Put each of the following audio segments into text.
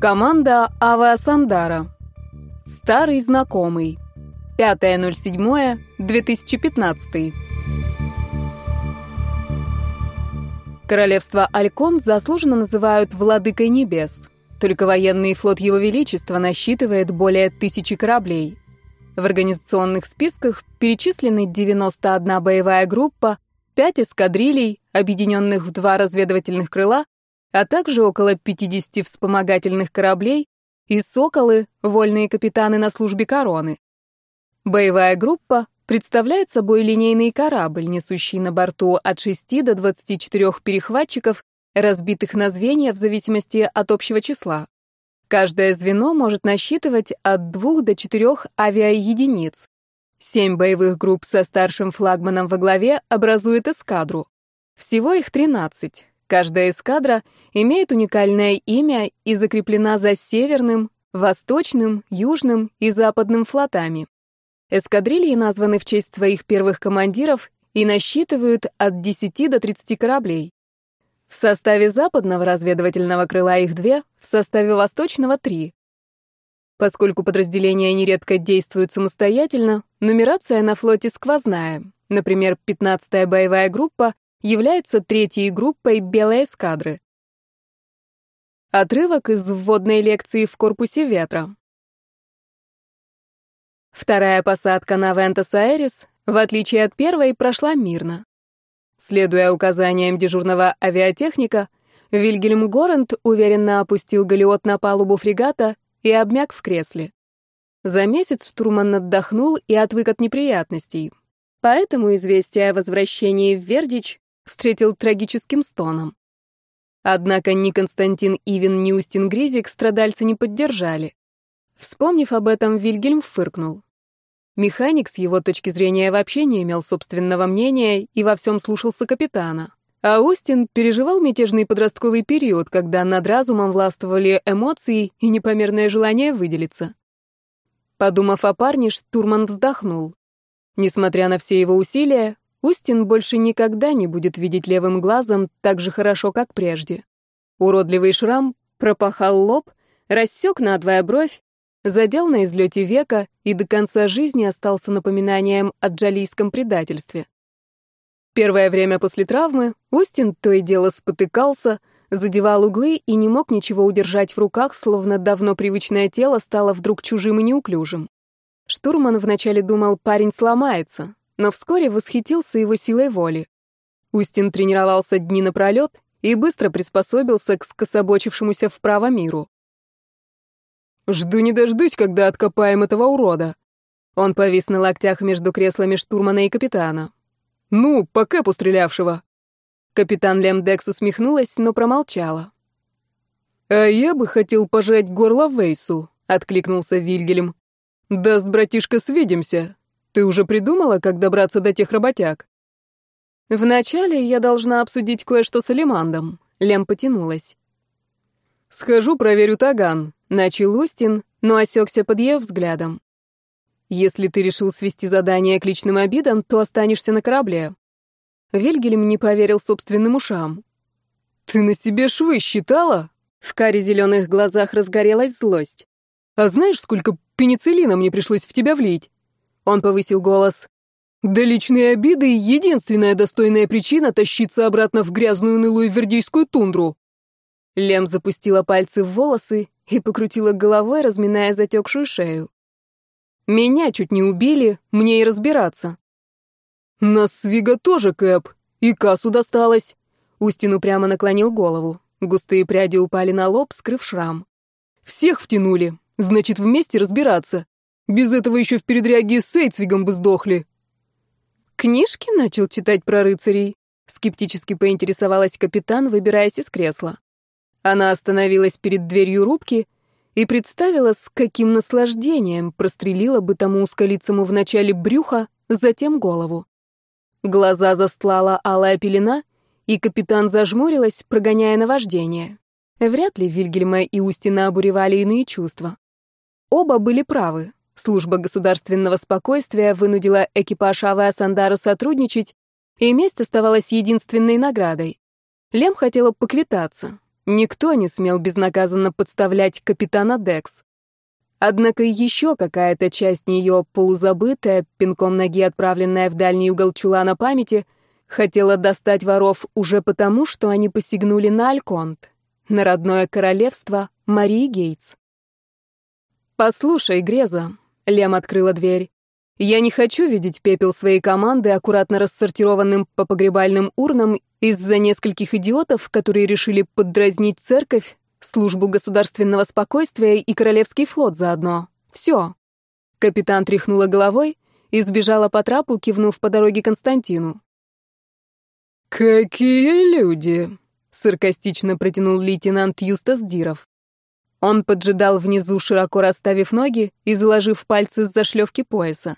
Команда Авиасандара. Старый знакомый. 5.07.2015. Королевство Алькон заслуженно называют «владыкой небес». Только военный флот Его Величества насчитывает более тысячи кораблей. В организационных списках перечислены 91 боевая группа, 5 эскадрилей, объединенных в два разведывательных крыла, а также около 50 вспомогательных кораблей и «Соколы», вольные капитаны на службе короны. Боевая группа представляет собой линейный корабль, несущий на борту от 6 до 24 перехватчиков, разбитых на звенья в зависимости от общего числа. Каждое звено может насчитывать от 2 до 4 авиаединиц. Семь боевых групп со старшим флагманом во главе образуют эскадру. Всего их 13. Каждая эскадра имеет уникальное имя и закреплена за северным, восточным, южным и западным флотами. Эскадрильи названы в честь своих первых командиров и насчитывают от 10 до 30 кораблей. В составе западного разведывательного крыла их две, в составе восточного — три. Поскольку подразделения нередко действуют самостоятельно, нумерация на флоте сквозная. Например, 15-я боевая группа является третьей группой белой эскадры. Отрывок из вводной лекции в корпусе ветра. Вторая посадка на Вентас-Айрес, в отличие от первой, прошла мирно. Следуя указаниям дежурного авиатехника, Вильгельм Горент уверенно опустил галеот на палубу фрегата и обмяк в кресле. За месяц штурман отдохнул и отвык от неприятностей. Поэтому известие о возвращении в Вердич встретил трагическим стоном. Однако ни Константин Ивин, ни Устин Гризик страдальца не поддержали. Вспомнив об этом, Вильгельм фыркнул. Механик с его точки зрения вообще не имел собственного мнения и во всем слушался капитана. А Устин переживал мятежный подростковый период, когда над разумом властвовали эмоции и непомерное желание выделиться. Подумав о парне, штурман вздохнул. Несмотря на все его усилия, Устин больше никогда не будет видеть левым глазом так же хорошо, как прежде. Уродливый шрам пропахал лоб, рассек надвое бровь, задел на излете века и до конца жизни остался напоминанием о джалийском предательстве. Первое время после травмы Устин то и дело спотыкался, задевал углы и не мог ничего удержать в руках, словно давно привычное тело стало вдруг чужим и неуклюжим. Штурман вначале думал, парень сломается, но вскоре восхитился его силой воли. Устин тренировался дни напролет и быстро приспособился к скособочившемуся вправо миру. «Жду не дождусь, когда откопаем этого урода». Он повис на локтях между креслами штурмана и капитана. «Ну, по кэпу стрелявшего». Капитан Лемдекс усмехнулась, но промолчала. «А я бы хотел пожать горло Вейсу», — откликнулся Вильгельм. «Даст, братишка, свидимся. Ты уже придумала, как добраться до тех работяг? Вначале я должна обсудить кое-что с Алимандом. Лем потянулась. Схожу, проверю таган, начал Устин, но осекся под ее взглядом. Если ты решил свести задание к личным обидам, то останешься на корабле. Вильгельм не поверил собственным ушам. Ты на себе швы считала? В каре зеленых глазах разгорелась злость. А знаешь, сколько пенициллина мне пришлось в тебя влить? Он повысил голос. «Да личные обиды — единственная достойная причина тащиться обратно в грязную нылую вердийскую тундру». Лем запустила пальцы в волосы и покрутила головой, разминая затекшую шею. «Меня чуть не убили, мне и разбираться». «Нас с Вига тоже, Кэп, и кассу досталось». Устину прямо наклонил голову. Густые пряди упали на лоб, скрыв шрам. «Всех втянули, значит, вместе разбираться. Без этого еще в передряге с Эйцвигом бы сдохли. Книжки начал читать про рыцарей. Скептически поинтересовалась капитан, выбираясь из кресла. Она остановилась перед дверью рубки и представила, с каким наслаждением прострелила бы тому узколицему вначале брюха, затем голову. Глаза застлала алая пелена, и капитан зажмурилась, прогоняя наваждение. Вряд ли Вильгельма и Устина обуревали иные чувства. Оба были правы. Служба государственного спокойствия вынудила экипаж Авиасандара сотрудничать, и месть оставалась единственной наградой. Лем хотела поквитаться. Никто не смел безнаказанно подставлять капитана Декс. Однако еще какая-то часть нее, полузабытая, пинком ноги отправленная в дальний угол чулана памяти, хотела достать воров уже потому, что они посягнули на Альконт, на родное королевство Марии Гейтс. «Послушай, Греза», — Лем открыла дверь, — «я не хочу видеть пепел своей команды, аккуратно рассортированным по погребальным урнам из-за нескольких идиотов, которые решили поддразнить церковь, службу государственного спокойствия и королевский флот заодно. Все. Капитан тряхнула головой и сбежала по трапу, кивнув по дороге Константину. «Какие люди!» — саркастично протянул лейтенант Юстас Диров. Он поджидал внизу, широко расставив ноги и заложив пальцы с зашлевки пояса.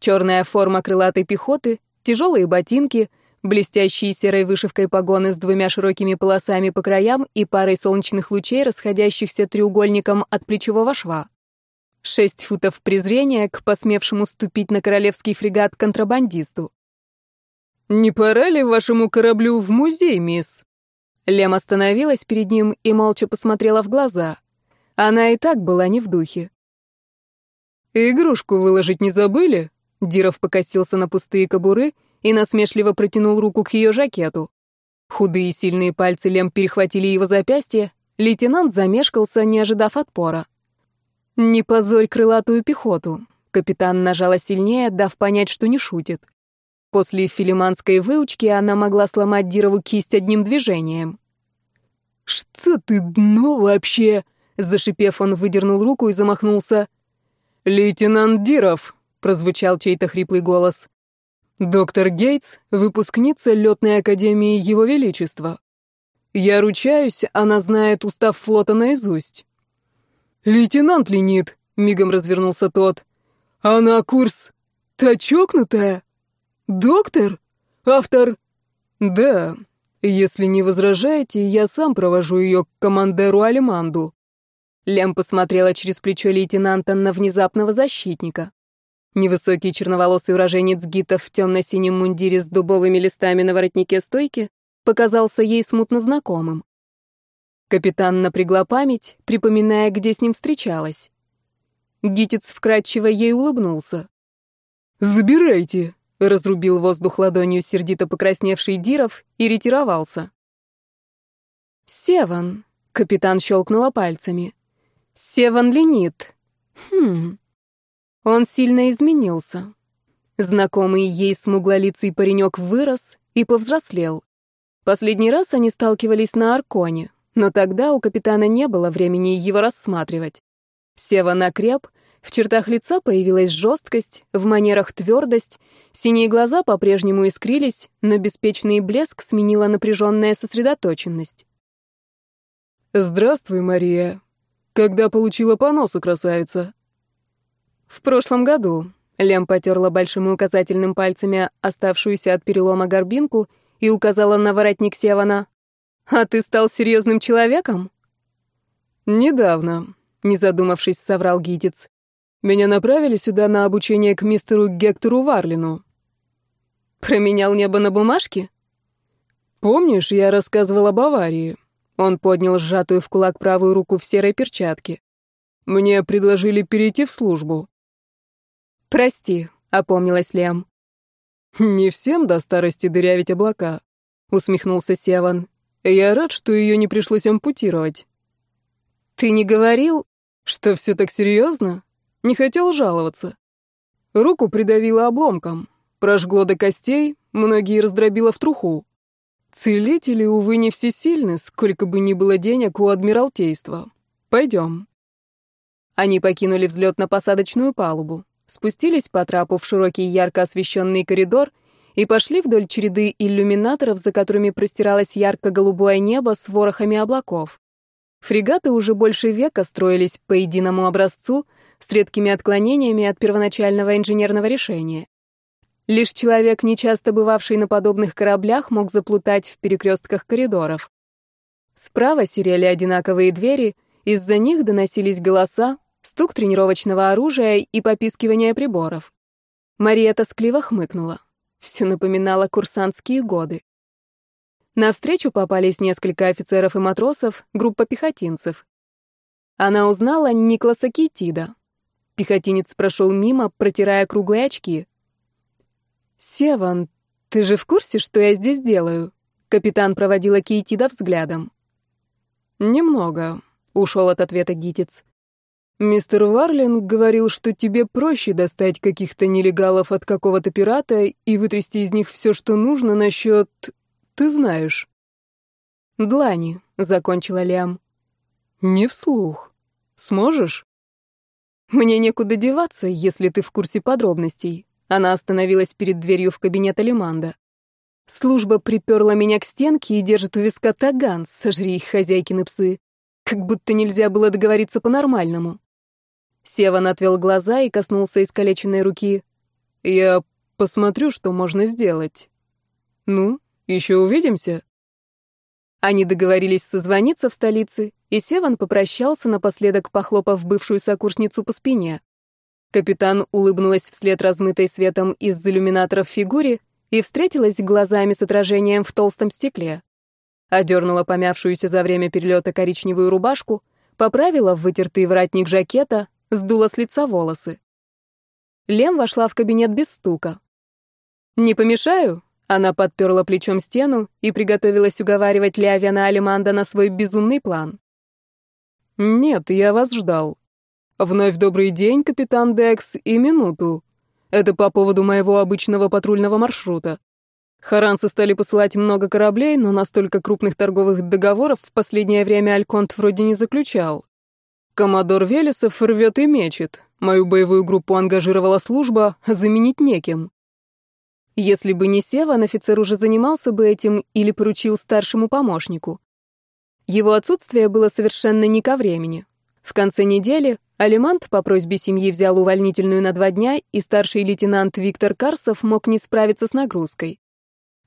Черная форма крылатой пехоты, тяжелые ботинки — блестящие серой вышивкой погоны с двумя широкими полосами по краям и парой солнечных лучей, расходящихся треугольником от плечевого шва. Шесть футов презрения к посмевшему ступить на королевский фрегат контрабандисту. «Не пора ли вашему кораблю в музей, мисс?» Лем остановилась перед ним и молча посмотрела в глаза. Она и так была не в духе. «Игрушку выложить не забыли?» Диров покосился на пустые кобуры — и насмешливо протянул руку к ее жакету. Худые сильные пальцы Лем перехватили его запястье, лейтенант замешкался, не ожидав отпора. «Не позорь крылатую пехоту», — капитан нажала сильнее, дав понять, что не шутит. После филиманской выучки она могла сломать Дирову кисть одним движением. «Что ты дно вообще?» Зашипев, он выдернул руку и замахнулся. «Лейтенант Диров», — прозвучал чей-то хриплый голос. Доктор Гейтс — выпускница летной академии Его Величества. Я ручаюсь, она знает устав флота наизусть. Лейтенант Ленит, мигом развернулся тот. Она курс... Та чокнутая? Доктор? Автор? Да. Если не возражаете, я сам провожу ее к командеру Алиманду. Лем посмотрела через плечо лейтенанта на внезапного защитника. Невысокий черноволосый уроженец Гита в темно-синем мундире с дубовыми листами на воротнике стойки показался ей смутно знакомым. Капитан напрягла память, припоминая, где с ним встречалась. Гитец вкрадчиво ей улыбнулся. «Забирайте!» — разрубил воздух ладонью сердито покрасневший Диров и ретировался. «Севан», — капитан щелкнула пальцами. «Севан ленит. Хм, он сильно изменился. Знакомый ей смуглолицый паренек вырос и повзрослел. Последний раз они сталкивались на Арконе, но тогда у капитана не было времени его рассматривать. Сева накреп, в чертах лица появилась жесткость, в манерах твердость, синие глаза по-прежнему искрились, но беспечный блеск сменила напряженная сосредоточенность. «Здравствуй, Мария. Когда получила по носу, красавица?» В прошлом году Лем потерла большим и указательным пальцами оставшуюся от перелома горбинку и указала на воротник Севана. «А ты стал серьезным человеком?» «Недавно», — не задумавшись, соврал гидец. «Меня направили сюда на обучение к мистеру Гектору Варлину». «Променял небо на бумажке?» «Помнишь, я рассказывал об аварии?» Он поднял сжатую в кулак правую руку в серой перчатке. «Мне предложили перейти в службу». «Прости», — опомнилась Лем. «Не всем до старости дырявить облака», — усмехнулся Севан. «Я рад, что ее не пришлось ампутировать». «Ты не говорил...» «Что все так серьезно? Не хотел жаловаться. Руку придавило обломком, прожгло до костей, многие раздробило в труху. Целители, увы, не всесильны, сколько бы ни было денег у Адмиралтейства. Пойдем». Они покинули взлетно-посадочную палубу спустились по трапу в широкий ярко освещенный коридор и пошли вдоль череды иллюминаторов, за которыми простиралось ярко-голубое небо с ворохами облаков. Фрегаты уже больше века строились по единому образцу с редкими отклонениями от первоначального инженерного решения. Лишь человек, нечасто бывавший на подобных кораблях, мог заплутать в перекрестках коридоров. Справа серели одинаковые двери, из-за них доносились голоса, стук тренировочного оружия и попискивание приборов. Мария тоскливо хмыкнула. Все напоминало курсантские годы. На встречу попались несколько офицеров и матросов, группа пехотинцев. Она узнала Никласа Китида. Пехотинец прошел мимо, протирая круглые очки. «Севан, ты же в курсе, что я здесь делаю?» Капитан проводила Кейтида взглядом. «Немного», — ушел от ответа Гитец. «Мистер Варлин говорил, что тебе проще достать каких-то нелегалов от какого-то пирата и вытрясти из них все, что нужно насчет ты знаешь. Длани, закончила Лиам. Не вслух. Сможешь? Мне некуда деваться, если ты в курсе подробностей. Она остановилась перед дверью в кабинет Алиманда. Служба приперла меня к стенке и держит у виска таган, сожри их хозяйкины псы. Как будто нельзя было договориться по-нормальному. Севан отвел глаза и коснулся искалеченной руки. «Я посмотрю, что можно сделать. Ну, еще увидимся?» Они договорились созвониться в столице, и Севан попрощался, напоследок похлопав бывшую сокурсницу по спине. Капитан улыбнулась вслед размытой светом из иллюминаторов фигуре и встретилась глазами с отражением в толстом стекле. Одернула помявшуюся за время перелета коричневую рубашку, поправила вытертый воротник жакета, сдула с лица волосы. Лем вошла в кабинет без стука. «Не помешаю?» Она подперла плечом стену и приготовилась уговаривать Леовена Алиманда на свой безумный план. «Нет, я вас ждал. Вновь добрый день, капитан Декс, и минуту. Это по поводу моего обычного патрульного маршрута. Харанцы стали посылать много кораблей, но настолько крупных торговых договоров в последнее время Альконт вроде не заключал. Коммодор Велесов рвет и мечет. Мою боевую группу ангажировала служба, заменить неким. Если бы не Севан, офицер уже занимался бы этим или поручил старшему помощнику. Его отсутствие было совершенно не ко времени. В конце недели Алимант по просьбе семьи взял увольнительную на два дня, и старший лейтенант Виктор Карсов мог не справиться с нагрузкой.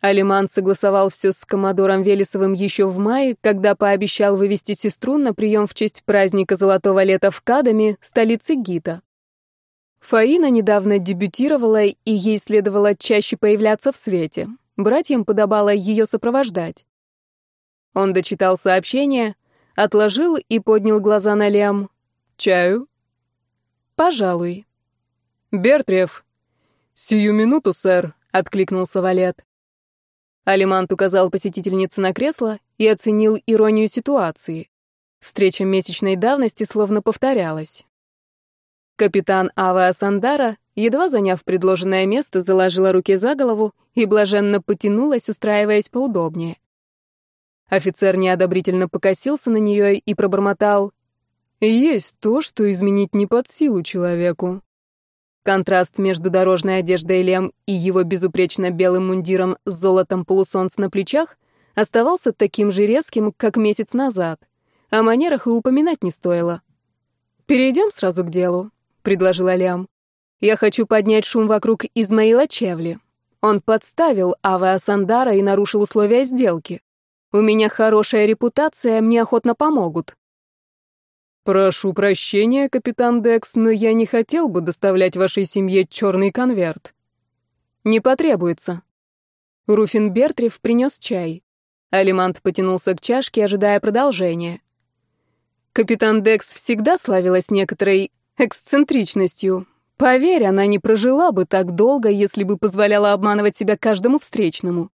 Алимант согласовал все с коммодором Велесовым еще в мае, когда пообещал вывести сестру на прием в честь праздника Золотого лета в Кадаме, столице Гита. Фаина недавно дебютировала, и ей следовало чаще появляться в свете. Братьям подобало ее сопровождать. Он дочитал сообщение, отложил и поднял глаза на Лем. «Чаю?» «Пожалуй». «Бертрев». «Сию минуту, сэр», — откликнулся Валет. Алимант указал посетительнице на кресло и оценил иронию ситуации. Встреча месячной давности словно повторялась. Капитан Ава Сандара, едва заняв предложенное место, заложила руки за голову и блаженно потянулась, устраиваясь поудобнее. Офицер неодобрительно покосился на нее и пробормотал. «Есть то, что изменить не под силу человеку». Контраст между дорожной одеждой Лем и его безупречно белым мундиром с золотом полусолнц на плечах оставался таким же резким, как месяц назад. О манерах и упоминать не стоило. «Перейдем сразу к делу», — предложила Лям. «Я хочу поднять шум вокруг Измаила Чевли. Он подставил Ава Сандара и нарушил условия сделки. У меня хорошая репутация, мне охотно помогут». «Прошу прощения, капитан Декс, но я не хотел бы доставлять вашей семье черный конверт». «Не потребуется». Руфин Бертрев принес чай. Алимант потянулся к чашке, ожидая продолжения. Капитан Декс всегда славилась некоторой эксцентричностью. Поверь, она не прожила бы так долго, если бы позволяла обманывать себя каждому встречному.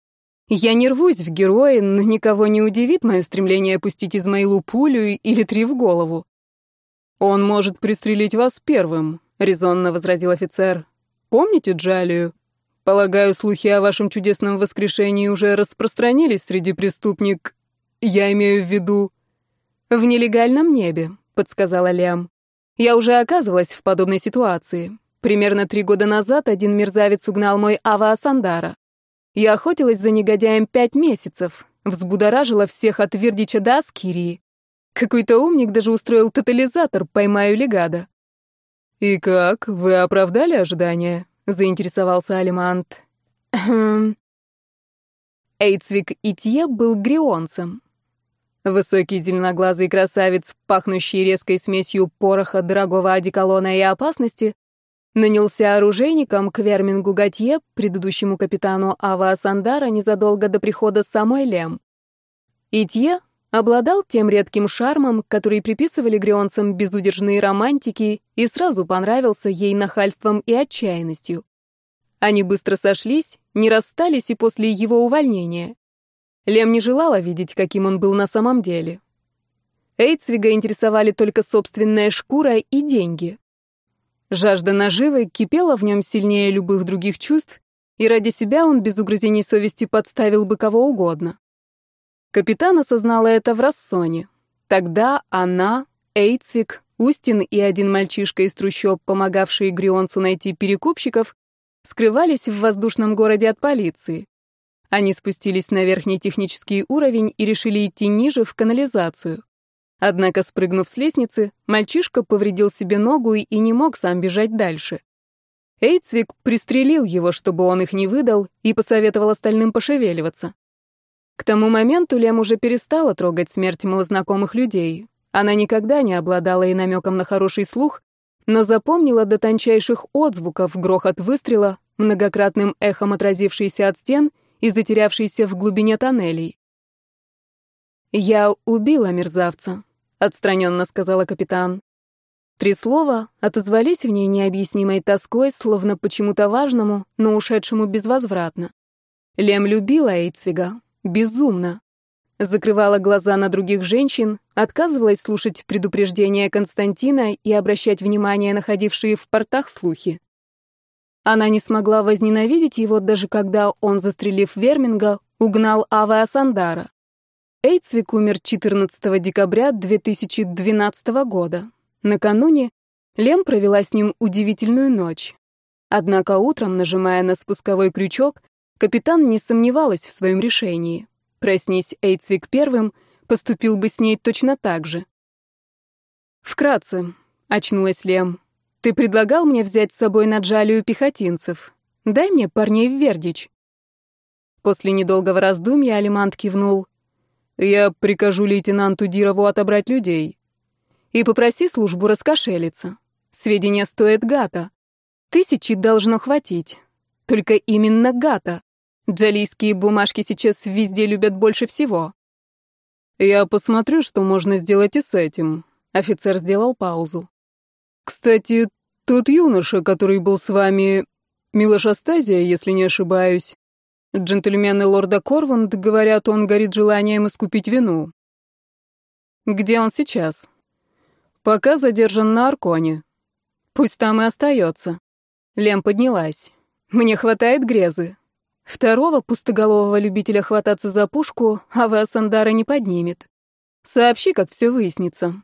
Я не рвусь в герои, но никого не удивит мое стремление пустить Измаилу пулю или три в голову. «Он может пристрелить вас первым», — резонно возразил офицер. «Помните Джалию? Полагаю, слухи о вашем чудесном воскрешении уже распространились среди преступник... Я имею в виду...» «В нелегальном небе», — подсказала Лиам. Я уже оказывалась в подобной ситуации. Примерно три года назад один мерзавец угнал мой Ава Асандара. Я охотилась за негодяем пять месяцев, взбудоражила всех от Вердича до Аскирии. Какой-то умник даже устроил тотализатор «Поймаю легада». «И как, вы оправдали ожидания?» — заинтересовался Алимант. Эйцвик Итье был грионцем. Высокий зеленоглазый красавец, пахнущий резкой смесью пороха, дорогого одеколона и опасности, Нанялся оружейником к Вермингу Готье, предыдущему капитану Ава Сандара, незадолго до прихода самой Лем. Итье обладал тем редким шармом, который приписывали грионцам безудержные романтики, и сразу понравился ей нахальством и отчаянностью. Они быстро сошлись, не расстались и после его увольнения. Лем не желала видеть, каким он был на самом деле. Эйцвига интересовали только собственная шкура и деньги. Жажда наживы кипела в нем сильнее любых других чувств, и ради себя он без угрызений совести подставил бы кого угодно. Капитан осознала это в рассоне. Тогда она, Эйцвик, Устин и один мальчишка из трущоб, помогавшие Грионцу найти перекупщиков, скрывались в воздушном городе от полиции. Они спустились на верхний технический уровень и решили идти ниже, в канализацию. Однако, спрыгнув с лестницы, мальчишка повредил себе ногу и не мог сам бежать дальше. Эйцвик пристрелил его, чтобы он их не выдал, и посоветовал остальным пошевеливаться. К тому моменту Лем уже перестала трогать смерть малознакомых людей. Она никогда не обладала и намеком на хороший слух, но запомнила до тончайших отзвуков грохот выстрела, многократным эхом отразившийся от стен и затерявшийся в глубине тоннелей. «Я убила мерзавца», отстраненно сказала капитан. Три слова отозвались в ней необъяснимой тоской, словно почему-то важному, но ушедшему безвозвратно. Лем любила Эйцвига. Безумно. Закрывала глаза на других женщин, отказывалась слушать предупреждения Константина и обращать внимание на ходившие в портах слухи. Она не смогла возненавидеть его, даже когда он, застрелив Верминга, угнал Ава Асандара. Эйцвик умер 14 декабря 2012 года. Накануне Лем провела с ним удивительную ночь. Однако утром, нажимая на спусковой крючок, капитан не сомневалась в своем решении. Проснись Эйцвик первым, поступил бы с ней точно так же. «Вкратце», — очнулась Лем, — «ты предлагал мне взять с собой на Джалию пехотинцев. Дай мне парней в Вердич». После недолгого раздумья Алимант кивнул. Я прикажу лейтенанту Дирову отобрать людей. И попроси службу раскошелиться. Сведения стоят гата. Тысячи должно хватить. Только именно гата. Джалийские бумажки сейчас везде любят больше всего. Я посмотрю, что можно сделать и с этим. Офицер сделал паузу. Кстати, тот юноша, который был с вами, Милош Астазия, если не ошибаюсь, Джентльмены лорда Корвунд говорят, он горит желанием искупить вину. Где он сейчас? Пока задержан на Арконе. Пусть там и остается. Лем поднялась. Мне хватает грезы. Второго пустоголового любителя хвататься за пушку Ава Сандара не поднимет. Сообщи, как все выяснится.